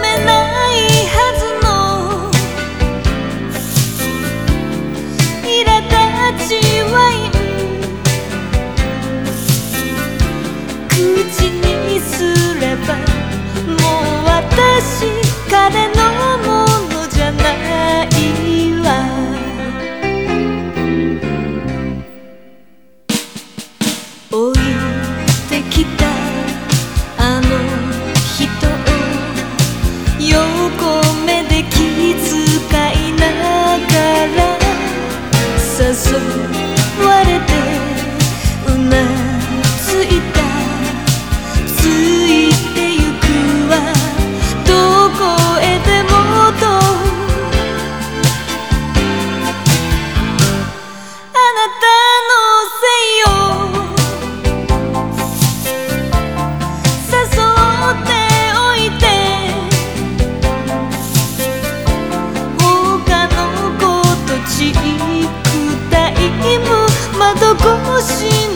めな us of what it is. assim